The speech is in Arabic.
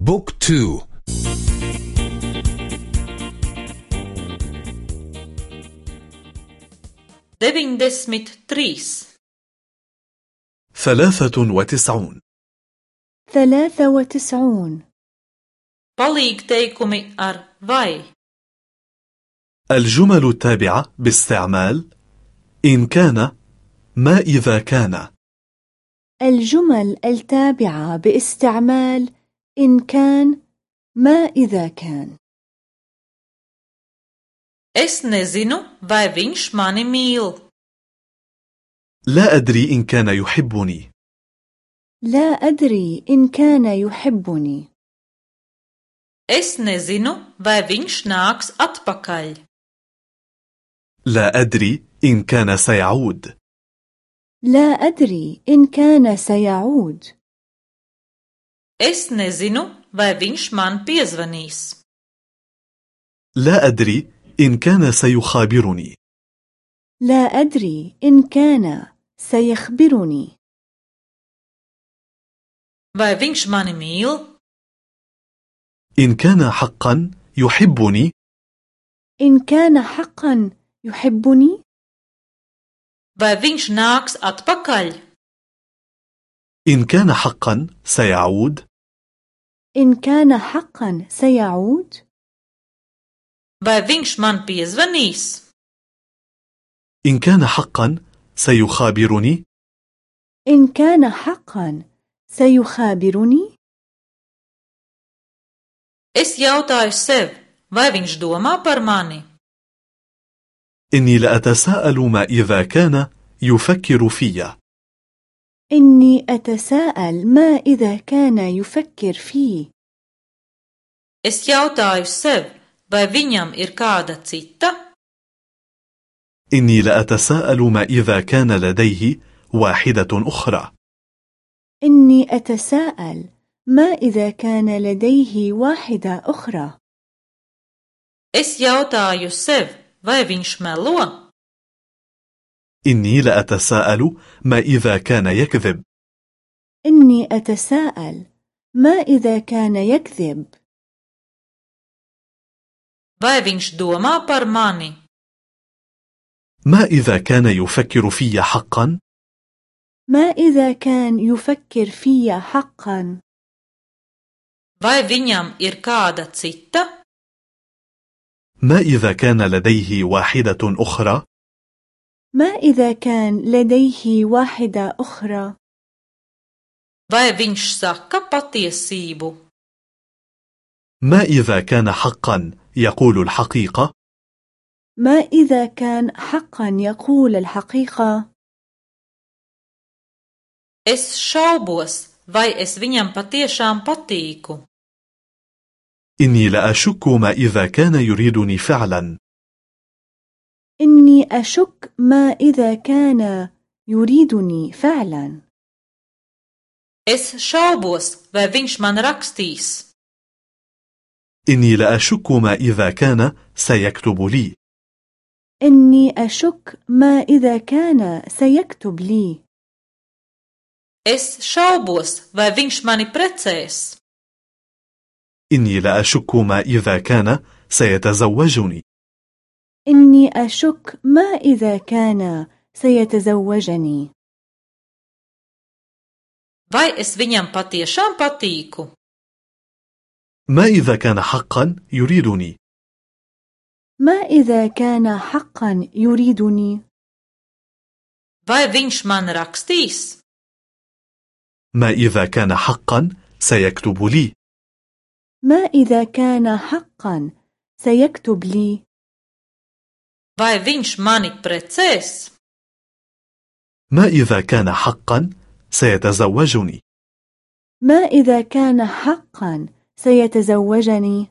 بوك تو. Deviņdesmit trīs ثلاثة وتسعون. ثلاثة وتسعون. Palīgteikumi ar vai. الجمل التابعة باستعمال إن كان ما إذا كان. الجمل التابعة باستعمال إن كان ما إذا كان. Es nezinu, vai viņš mani mīl. لا أدري إن كان يحبني. لا أدري إن كان يحبني. Es nezinu, vai viņš nāks atpakaļ. لا أدري إن كان سيعود. لا أدري إن كان سيعود. Es nezinu, vai viņš man piezvanīs. لا أدري إن كان سيخابرني لا أدري إن كان سيخبرني Vai viņš mani mīl? إن كان حقا يحبني إن كان حقا يحبني Vai viņš nāks atpakaļ? إن كان حقا سيعود. إن كان حقا سيعود. Vai viņš man piezvanīs? إن كان حقا سيخابرني. إن كان حقا سيخابرني. Es jautāju sev, vai viņš domā par mani? إني لأتساءل ما إذا كان يفكر في إني أتساءل ما إذا كان يفكر فيه Es jautāju sev, vai viņam ir kāda cita? إني لأتساءل ما إذا كان لديه واحدة أخرى إني أتساءل ما إذا كان لديه واحدة أخرى Es jautāju sev, vai viņš melo? إني لأتساءل ما إذا كان يكذب. إني أتساءل ما إذا كان يكذب. Vai viņš domā par mani? ما إذا كان يفكر في حقا؟ ما إذا كان يفكر في حقا؟ Vai viņam ir kāda cita? ما إذا كان لديه واحدة أخرى؟ ما إذا كان لديه واحدة أخرى Vai viņš saka patiesību? ما إذا كان حقا يقول الحقيقة ما إذا كان حقا يقول الحقيقة Es šaubos, vai es viņam patiešām patīku. إني لأشك ما إذا كان يريدني فعلا إني أشك ما إذا كان يريدني فعلا Es šaubos, vai viņš man rakstīs. إني لأشك ما إذا كان سيكتب لي إني أشك ما إذا كان سيكتب لي Es šaubos, vai viņš mani precēs. إني لأشك ما إذا كان سيتزوجني إني أشك ما إذا كان سيتزوجني. Vai es viņam patiešām patīku? ما إذا كان حقا يريدني؟ ما إذا كان حقا يريدني؟ Vai viņš man rakstīs? ما إذا كان حقا سيكتب لي. ما إذا كان حقا سيكتب لي. Vai viņš mani precēs? ما إذا كان حقا سيتزوجني ما إذا كان حقا سيتزوجني